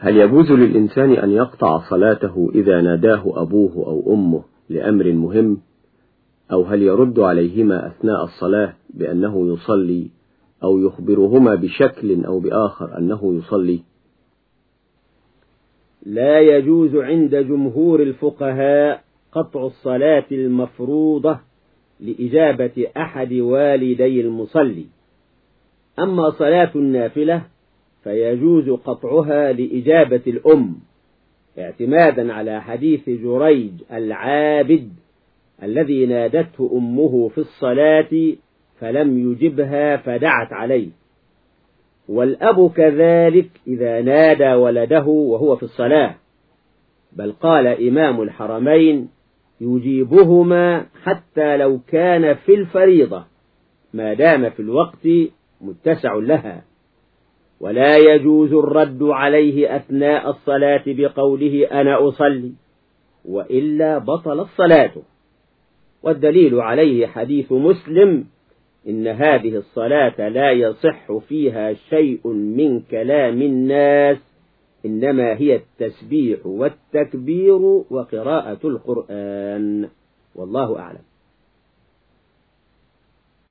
هل يجوز للإنسان أن يقطع صلاته إذا ناداه أبوه أو أمه لأمر مهم؟ أو هل يرد عليهما أثناء الصلاة بأنه يصلي أو يخبرهما بشكل أو بآخر أنه يصلي؟ لا يجوز عند جمهور الفقهاء قطع الصلاة المفروضة لإجابة أحد والدي المصلي. أما صلاة النافلة فيجوز قطعها لإجابة الأم اعتمادا على حديث جريج العابد الذي نادته أمه في الصلاة فلم يجبها فدعت عليه. والأب كذلك إذا نادى ولده وهو في الصلاة بل قال إمام الحرمين يجيبهما حتى لو كان في الفريضة ما دام في الوقت متسع لها. ولا يجوز الرد عليه أثناء الصلاة بقوله أنا أصلي وإلا بطل الصلاة والدليل عليه حديث مسلم إن هذه الصلاة لا يصح فيها شيء من كلام الناس إنما هي التسبيح والتكبير وقراءة القرآن. والله أعلم.